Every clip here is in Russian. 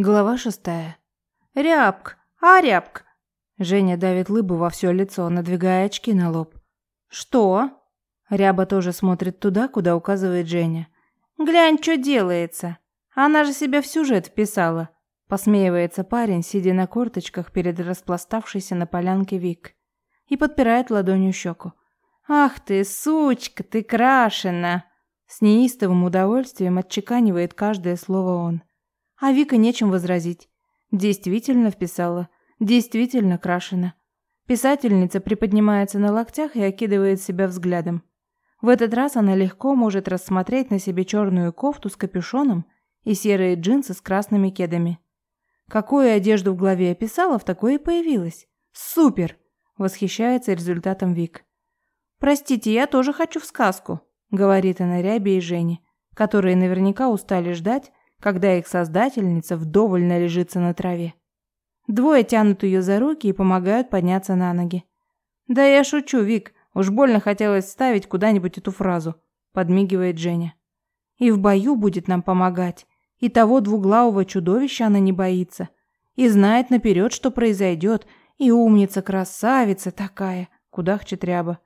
Глава шестая. «Рябк! А, рябк!» Женя давит лыбу во все лицо, надвигая очки на лоб. «Что?» Ряба тоже смотрит туда, куда указывает Женя. «Глянь, что делается! Она же себя в сюжет вписала!» Посмеивается парень, сидя на корточках перед распластавшейся на полянке Вик. И подпирает ладонью щеку. «Ах ты, сучка, ты крашена!» С неистовым удовольствием отчеканивает каждое слово он. А Вика нечем возразить. Действительно вписала. Действительно крашена. Писательница приподнимается на локтях и окидывает себя взглядом. В этот раз она легко может рассмотреть на себе черную кофту с капюшоном и серые джинсы с красными кедами. Какую одежду в голове описала, в такой и появилась. Супер! Восхищается результатом Вик. «Простите, я тоже хочу в сказку», — говорит она Рябе и Жене, которые наверняка устали ждать, когда их создательница вдоволь належится на траве. Двое тянут ее за руки и помогают подняться на ноги. «Да я шучу, Вик, уж больно хотелось вставить куда-нибудь эту фразу», – подмигивает Женя. «И в бою будет нам помогать. И того двуглавого чудовища она не боится. И знает наперед, что произойдет. И умница, красавица такая», – кудахчет ряба.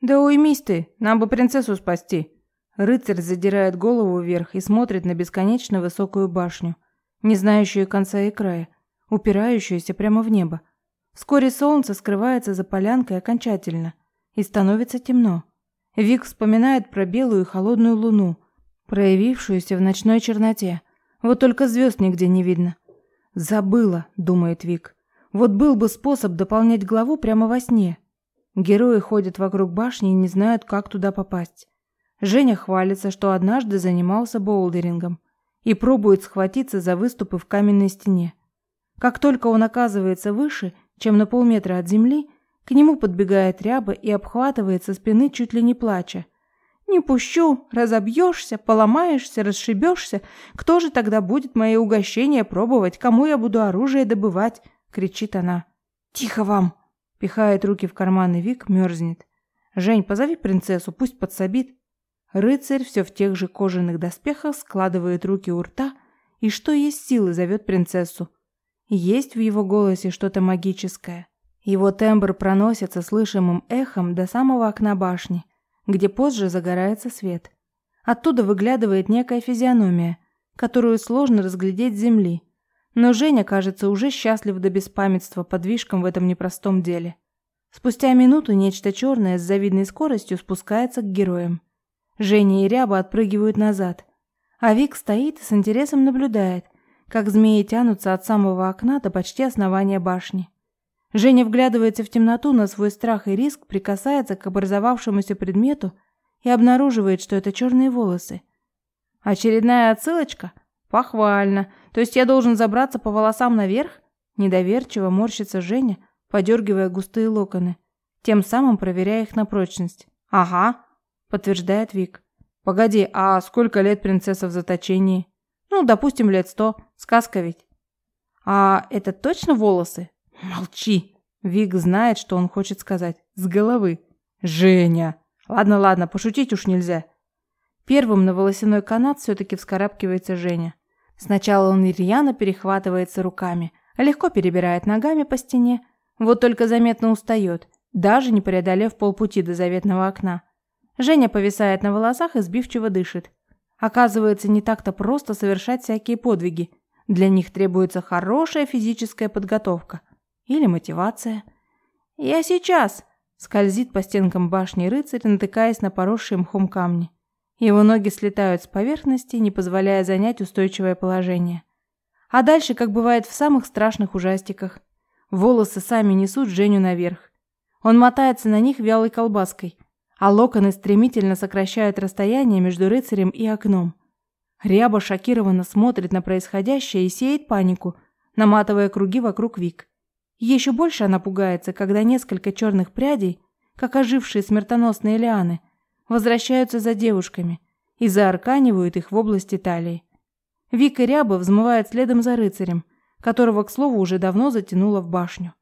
«Да уймись ты, нам бы принцессу спасти», Рыцарь задирает голову вверх и смотрит на бесконечно высокую башню, не знающую конца и края, упирающуюся прямо в небо. Вскоре солнце скрывается за полянкой окончательно, и становится темно. Вик вспоминает про белую и холодную луну, проявившуюся в ночной черноте. Вот только звезд нигде не видно. «Забыла», — думает Вик. «Вот был бы способ дополнять главу прямо во сне». Герои ходят вокруг башни и не знают, как туда попасть. Женя хвалится, что однажды занимался боулдерингом и пробует схватиться за выступы в каменной стене. Как только он оказывается выше, чем на полметра от земли, к нему подбегает ряба и обхватывает со спины чуть ли не плача. «Не пущу, разобьешься, поломаешься, расшибешься. Кто же тогда будет мои угощения пробовать, кому я буду оружие добывать?» — кричит она. «Тихо вам!» — пихает руки в карманы Вик, мерзнет. «Жень, позови принцессу, пусть подсобит». Рыцарь все в тех же кожаных доспехах складывает руки у рта и что есть силы зовет принцессу. Есть в его голосе что-то магическое. Его тембр проносится слышимым эхом до самого окна башни, где позже загорается свет. Оттуда выглядывает некая физиономия, которую сложно разглядеть с земли. Но Женя, кажется, уже счастлив до беспамятства подвижкам в этом непростом деле. Спустя минуту нечто черное с завидной скоростью спускается к героям. Женя и Ряба отпрыгивают назад. А Вик стоит и с интересом наблюдает, как змеи тянутся от самого окна до почти основания башни. Женя вглядывается в темноту на свой страх и риск, прикасается к образовавшемуся предмету и обнаруживает, что это черные волосы. Очередная отсылочка? Похвально. То есть я должен забраться по волосам наверх? Недоверчиво морщится Женя, подергивая густые локоны, тем самым проверяя их на прочность. Ага, подтверждает Вик. Погоди, а сколько лет принцесса в заточении? Ну, допустим, лет сто. Сказка ведь. А это точно волосы? Молчи. Вик знает, что он хочет сказать. С головы. Женя. Ладно, ладно, пошутить уж нельзя. Первым на волосяной канат все-таки вскарабкивается Женя. Сначала он рьяно перехватывается руками, легко перебирает ногами по стене, вот только заметно устает, даже не преодолев полпути до заветного окна. Женя повисает на волосах и сбивчиво дышит. Оказывается, не так-то просто совершать всякие подвиги. Для них требуется хорошая физическая подготовка. Или мотивация. «Я сейчас!» – скользит по стенкам башни рыцарь, натыкаясь на поросшие мхом камни. Его ноги слетают с поверхности, не позволяя занять устойчивое положение. А дальше, как бывает в самых страшных ужастиках, волосы сами несут Женю наверх. Он мотается на них вялой колбаской – а локоны стремительно сокращают расстояние между рыцарем и окном. Ряба шокированно смотрит на происходящее и сеет панику, наматывая круги вокруг Вик. Еще больше она пугается, когда несколько черных прядей, как ожившие смертоносные лианы, возвращаются за девушками и заарканивают их в области талии. Вик и Ряба взмывают следом за рыцарем, которого, к слову, уже давно затянуло в башню.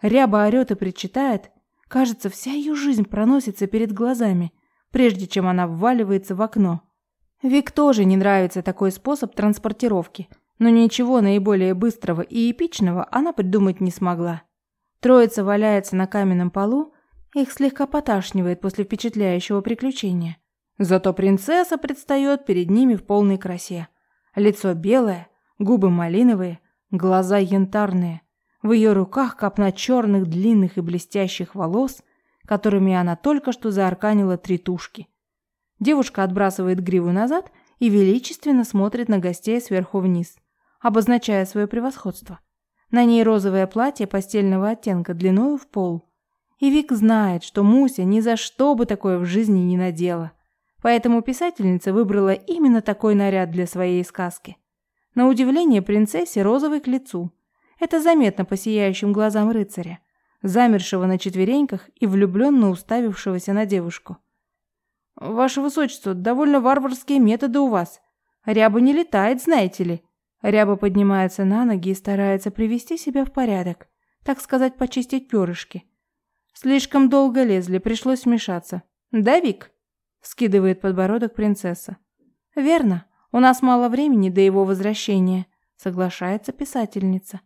Ряба орет и причитает, Кажется, вся ее жизнь проносится перед глазами, прежде чем она вваливается в окно. Вик тоже не нравится такой способ транспортировки. но ничего наиболее быстрого и эпичного она придумать не смогла. Троица валяется на каменном полу, их слегка поташнивает после впечатляющего приключения. Зато принцесса предстает перед ними в полной красе. Лицо белое, губы малиновые, глаза янтарные. В ее руках копна черных, длинных и блестящих волос, которыми она только что заарканила три тушки. Девушка отбрасывает гриву назад и величественно смотрит на гостей сверху вниз, обозначая свое превосходство. На ней розовое платье постельного оттенка длиною в пол. И Вик знает, что Муся ни за что бы такое в жизни не надела. Поэтому писательница выбрала именно такой наряд для своей сказки. На удивление принцессе розовый к лицу. Это заметно по сияющим глазам рыцаря, замершего на четвереньках и влюбленно уставившегося на девушку. «Ваше высочество, довольно варварские методы у вас. Ряба не летает, знаете ли». Ряба поднимается на ноги и старается привести себя в порядок, так сказать, почистить перышки. Слишком долго лезли, пришлось вмешаться. «Да, Вик?» – скидывает подбородок принцесса. «Верно. У нас мало времени до его возвращения», – соглашается писательница.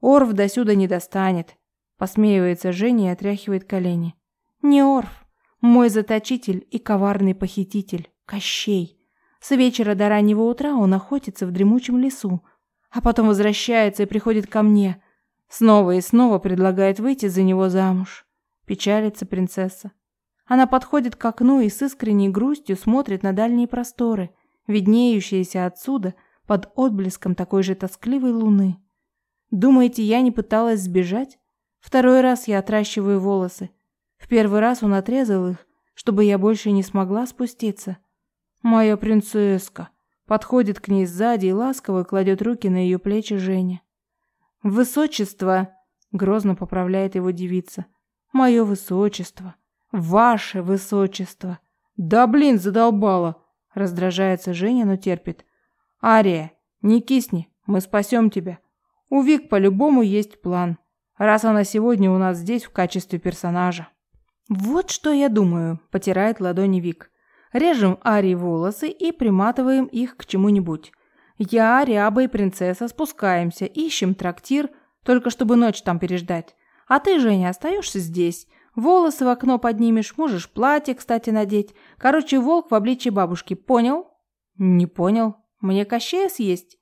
«Орф до сюда не достанет», – посмеивается Женя и отряхивает колени. «Не Орф. Мой заточитель и коварный похититель, Кощей. С вечера до раннего утра он охотится в дремучем лесу, а потом возвращается и приходит ко мне. Снова и снова предлагает выйти за него замуж. Печалится принцесса. Она подходит к окну и с искренней грустью смотрит на дальние просторы, виднеющиеся отсюда под отблеском такой же тоскливой луны. Думаете, я не пыталась сбежать? Второй раз я отращиваю волосы. В первый раз он отрезал их, чтобы я больше не смогла спуститься. Моя принцесска подходит к ней сзади и ласково кладет руки на ее плечи Женя. Высочество, грозно поправляет его девица. Мое высочество, ваше высочество. Да блин, задолбала, раздражается Женя, но терпит. Ария, не кисни, мы спасем тебя. У Вик по-любому есть план, раз она сегодня у нас здесь в качестве персонажа. «Вот что я думаю», – потирает ладони Вик. «Режем Ари волосы и приматываем их к чему-нибудь. Я, Ряба и принцесса спускаемся, ищем трактир, только чтобы ночь там переждать. А ты, Женя, остаешься здесь. Волосы в окно поднимешь, можешь платье, кстати, надеть. Короче, волк в обличье бабушки. Понял?» «Не понял. Мне Кощея съесть?»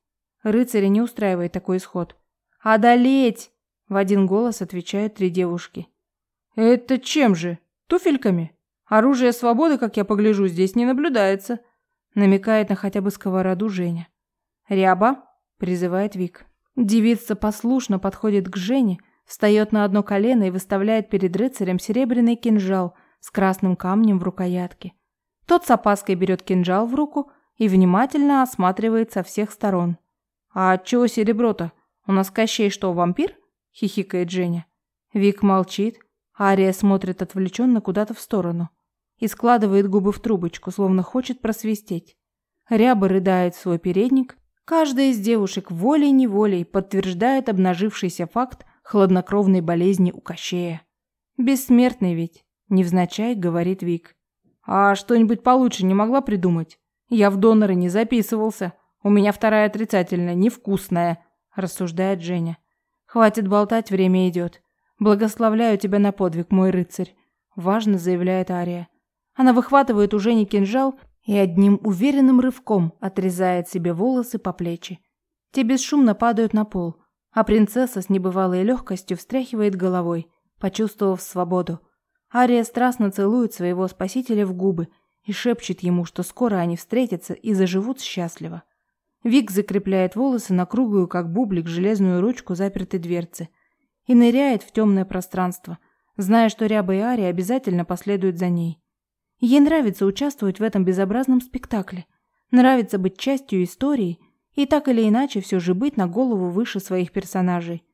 Рыцаря не устраивает такой исход. «Одолеть!» – в один голос отвечают три девушки. «Это чем же? Туфельками? Оружие свободы, как я погляжу, здесь не наблюдается», намекает на хотя бы сковороду Женя. «Ряба?» – призывает Вик. Девица послушно подходит к Жене, встает на одно колено и выставляет перед рыцарем серебряный кинжал с красным камнем в рукоятке. Тот с опаской берет кинжал в руку и внимательно осматривает со всех сторон. «А чего серебро-то? У нас Кощей что, вампир?» – хихикает Женя. Вик молчит, Ария смотрит отвлеченно куда-то в сторону и складывает губы в трубочку, словно хочет просвистеть. Ряба рыдает в свой передник. Каждая из девушек волей-неволей подтверждает обнажившийся факт хладнокровной болезни у Кощея. «Бессмертный ведь», — невзначай говорит Вик. «А что-нибудь получше не могла придумать? Я в доноры не записывался. У меня вторая отрицательная, невкусная», — рассуждает Женя. «Хватит болтать, время идет. «Благословляю тебя на подвиг, мой рыцарь», – важно заявляет Ария. Она выхватывает у Жени кинжал и одним уверенным рывком отрезает себе волосы по плечи. Те бесшумно падают на пол, а принцесса с небывалой легкостью встряхивает головой, почувствовав свободу. Ария страстно целует своего спасителя в губы и шепчет ему, что скоро они встретятся и заживут счастливо. Вик закрепляет волосы на круглую, как бублик, железную ручку запертой дверцы – и ныряет в темное пространство, зная, что Ряба и Ари обязательно последуют за ней. Ей нравится участвовать в этом безобразном спектакле, нравится быть частью истории и так или иначе все же быть на голову выше своих персонажей.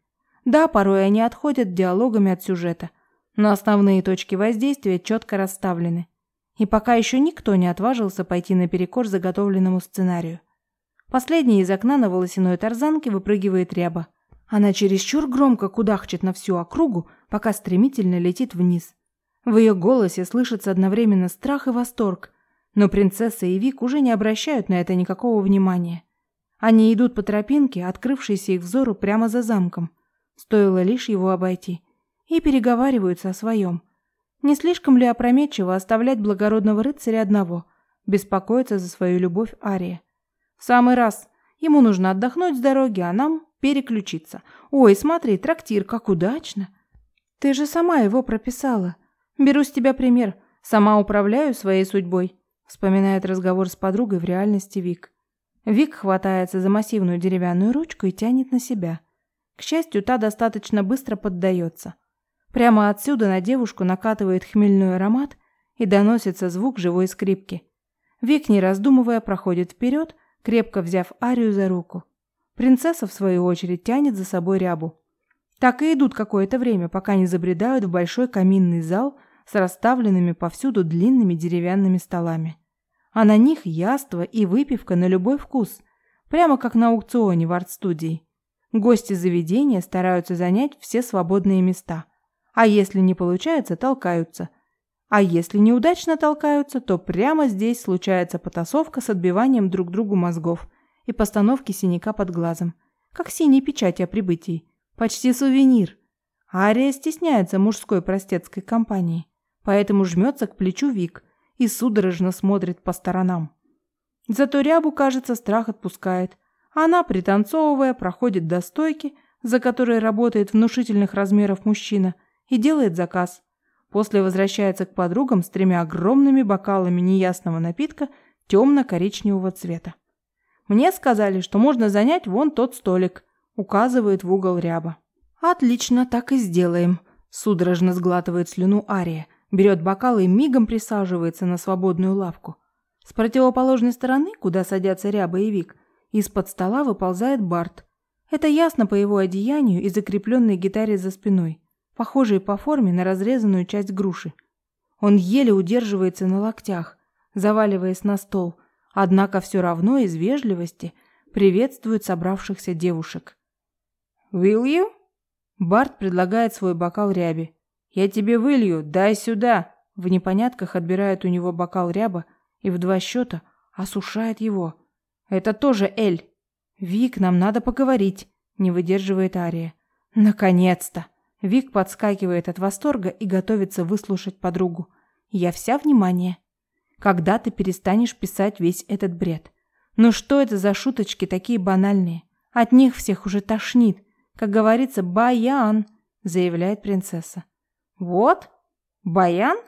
Да, порой они отходят диалогами от сюжета, но основные точки воздействия четко расставлены. И пока еще никто не отважился пойти наперекор заготовленному сценарию. Последний из окна на волосяной тарзанке выпрыгивает ряба. Она чересчур громко кудахчет на всю округу, пока стремительно летит вниз. В ее голосе слышится одновременно страх и восторг, но принцесса и Вик уже не обращают на это никакого внимания. Они идут по тропинке, открывшейся их взору прямо за замком. Стоило лишь его обойти. И переговариваются о своем. Не слишком ли опрометчиво оставлять благородного рыцаря одного, беспокоиться за свою любовь Ария? Самый раз. Ему нужно отдохнуть с дороги, а нам переключиться. Ой, смотри, трактир, как удачно. Ты же сама его прописала. Беру с тебя пример. Сама управляю своей судьбой. Вспоминает разговор с подругой в реальности Вик. Вик хватается за массивную деревянную ручку и тянет на себя. К счастью, та достаточно быстро поддается. Прямо отсюда на девушку накатывает хмельной аромат и доносится звук живой скрипки. Вик, не раздумывая, проходит вперед, крепко взяв Арию за руку. Принцесса, в свою очередь, тянет за собой рябу. Так и идут какое-то время, пока не забредают в большой каминный зал с расставленными повсюду длинными деревянными столами. А на них яство и выпивка на любой вкус, прямо как на аукционе в арт-студии. Гости заведения стараются занять все свободные места – а если не получается, толкаются. А если неудачно толкаются, то прямо здесь случается потасовка с отбиванием друг другу мозгов и постановки синяка под глазом. Как синей печати о прибытии. Почти сувенир. Ария стесняется мужской простецкой компании, поэтому жмется к плечу Вик и судорожно смотрит по сторонам. Зато Рябу, кажется, страх отпускает. Она, пританцовывая, проходит до стойки, за которой работает внушительных размеров мужчина, и делает заказ. После возвращается к подругам с тремя огромными бокалами неясного напитка темно-коричневого цвета. «Мне сказали, что можно занять вон тот столик», — указывает в угол ряба. «Отлично, так и сделаем», — судорожно сглатывает слюну Ария, берет бокал и мигом присаживается на свободную лавку. С противоположной стороны, куда садятся ряба и Вик, из-под стола выползает Барт. Это ясно по его одеянию и закрепленной гитаре за спиной похожие по форме на разрезанную часть груши. Он еле удерживается на локтях, заваливаясь на стол, однако все равно из вежливости приветствует собравшихся девушек. «Will you?» Барт предлагает свой бокал ряби. «Я тебе вылью, дай сюда!» В непонятках отбирает у него бокал ряба и в два счета осушает его. «Это тоже Эль!» «Вик, нам надо поговорить!» Не выдерживает Ария. «Наконец-то!» Вик подскакивает от восторга и готовится выслушать подругу. Я вся внимание. Когда ты перестанешь писать весь этот бред? Ну что это за шуточки такие банальные? От них всех уже тошнит. Как говорится, баян, заявляет принцесса. Вот? Баян?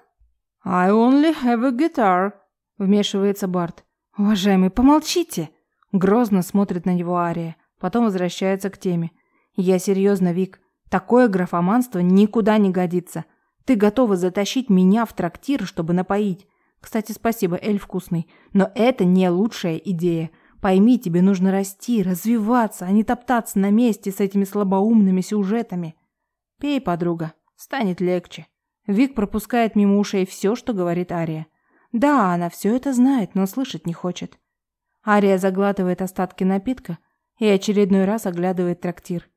I only have a guitar, вмешивается Барт. Уважаемый, помолчите. Грозно смотрит на него Ария, потом возвращается к теме. Я серьезно, Вик. Такое графоманство никуда не годится. Ты готова затащить меня в трактир, чтобы напоить. Кстати, спасибо, эль вкусный. Но это не лучшая идея. Пойми, тебе нужно расти, развиваться, а не топтаться на месте с этими слабоумными сюжетами. Пей, подруга, станет легче. Вик пропускает мимо ушей все, что говорит Ария. Да, она все это знает, но слышать не хочет. Ария заглатывает остатки напитка и очередной раз оглядывает трактир.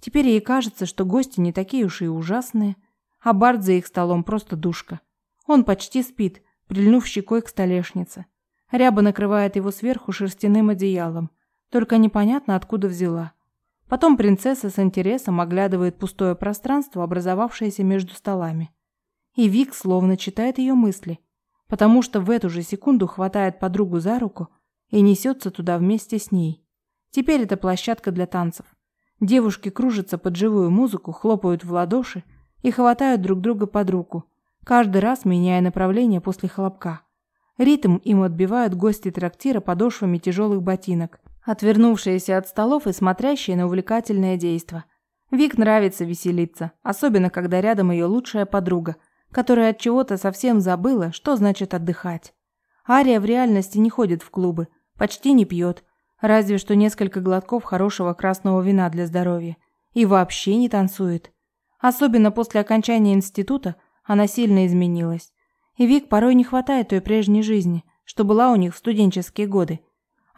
Теперь ей кажется, что гости не такие уж и ужасные, а Барт за их столом просто душка. Он почти спит, прильнув щекой к столешнице. Ряба накрывает его сверху шерстяным одеялом, только непонятно откуда взяла. Потом принцесса с интересом оглядывает пустое пространство, образовавшееся между столами. И Вик словно читает ее мысли, потому что в эту же секунду хватает подругу за руку и несется туда вместе с ней. Теперь это площадка для танцев. Девушки кружатся под живую музыку, хлопают в ладоши и хватают друг друга под руку, каждый раз меняя направление после хлопка. Ритм им отбивают гости трактира подошвами тяжелых ботинок, отвернувшиеся от столов и смотрящие на увлекательное действо. Вик нравится веселиться, особенно когда рядом ее лучшая подруга, которая от чего-то совсем забыла, что значит отдыхать. Ария в реальности не ходит в клубы, почти не пьет, Разве что несколько глотков хорошего красного вина для здоровья. И вообще не танцует. Особенно после окончания института она сильно изменилась. И Вик порой не хватает той прежней жизни, что была у них в студенческие годы.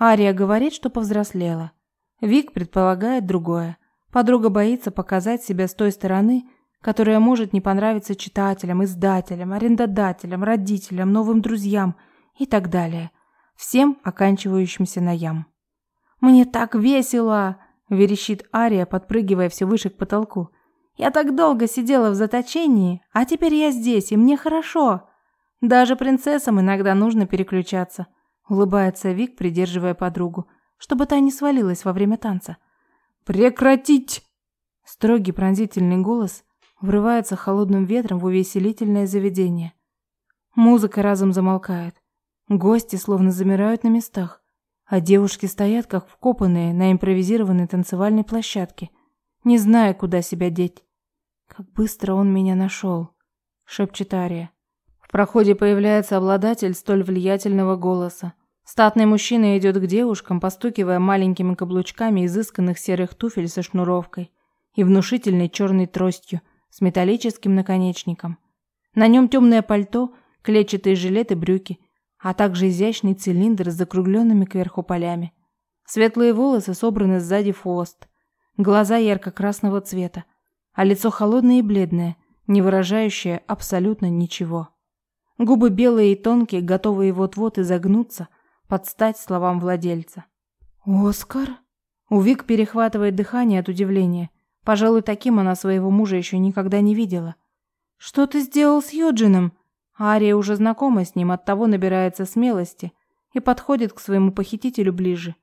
Ария говорит, что повзрослела. Вик предполагает другое. Подруга боится показать себя с той стороны, которая может не понравиться читателям, издателям, арендодателям, родителям, новым друзьям и так далее. Всем оканчивающимся на ям. «Мне так весело!» – верещит Ария, подпрыгивая все выше к потолку. «Я так долго сидела в заточении, а теперь я здесь, и мне хорошо. Даже принцессам иногда нужно переключаться», – улыбается Вик, придерживая подругу, чтобы та не свалилась во время танца. «Прекратить!» Строгий пронзительный голос врывается холодным ветром в увеселительное заведение. Музыка разом замолкает. Гости словно замирают на местах а девушки стоят как вкопанные на импровизированной танцевальной площадке, не зная, куда себя деть. «Как быстро он меня нашел», — шепчет Ария. В проходе появляется обладатель столь влиятельного голоса. Статный мужчина идет к девушкам, постукивая маленькими каблучками изысканных серых туфель со шнуровкой и внушительной черной тростью с металлическим наконечником. На нем темное пальто, клетчатые жилеты, брюки — а также изящный цилиндр с закругленными кверху полями. Светлые волосы собраны сзади в хвост, глаза ярко-красного цвета, а лицо холодное и бледное, не выражающее абсолютно ничего. Губы белые и тонкие, готовые вот-вот изогнуться, под стать словам владельца. «Оскар?» У Вик перехватывает дыхание от удивления. Пожалуй, таким она своего мужа еще никогда не видела. «Что ты сделал с Юджином?» Ария уже знакома с ним, оттого набирается смелости и подходит к своему похитителю ближе.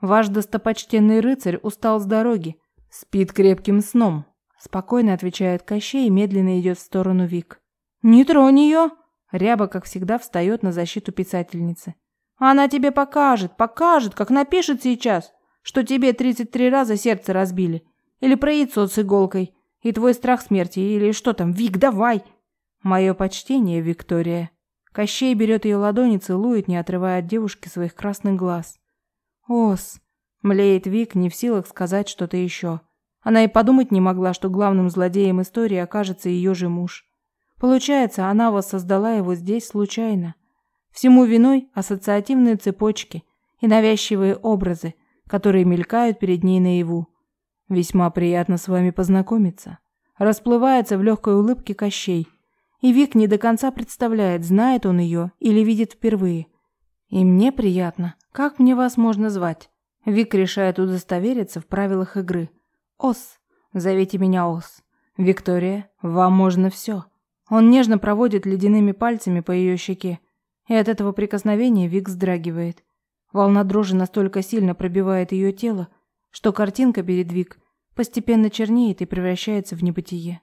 Ваш достопочтенный рыцарь устал с дороги, спит крепким сном, спокойно отвечает Кощей и медленно идет в сторону Вик. Не тронь ее! Ряба, как всегда, встает на защиту писательницы. Она тебе покажет, покажет, как напишет сейчас, что тебе 33 раза сердце разбили, или про яйцо с иголкой, и твой страх смерти, или что там, Вик, давай! Мое почтение, Виктория. Кощей берет ее ладони, целует, не отрывая от девушки своих красных глаз. Ос, млеет Вик, не в силах сказать что-то еще. Она и подумать не могла, что главным злодеем истории окажется ее же муж. Получается, она воссоздала его здесь случайно. Всему виной ассоциативные цепочки и навязчивые образы, которые мелькают перед ней наяву. Весьма приятно с вами познакомиться. Расплывается в легкой улыбке Кощей, и Вик не до конца представляет, знает он ее или видит впервые. И мне приятно. Как мне вас можно звать? Вик решает удостовериться в правилах игры. Ос. Зовите меня Ос. Виктория, вам можно все. Он нежно проводит ледяными пальцами по ее щеке, и от этого прикосновения Вик вздрагивает. Волна дрожи настолько сильно пробивает ее тело, что картинка перед Вик постепенно чернеет и превращается в небытие.